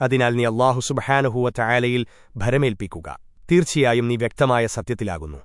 അതിനാൽ നീ അള്ളാഹു സുബഹാനുഹൂവ ചായാലയിൽ ഭരമേൽപ്പിക്കുക. തീർച്ചയായും നീ വ്യക്തമായ സത്യത്തിലാകുന്നു.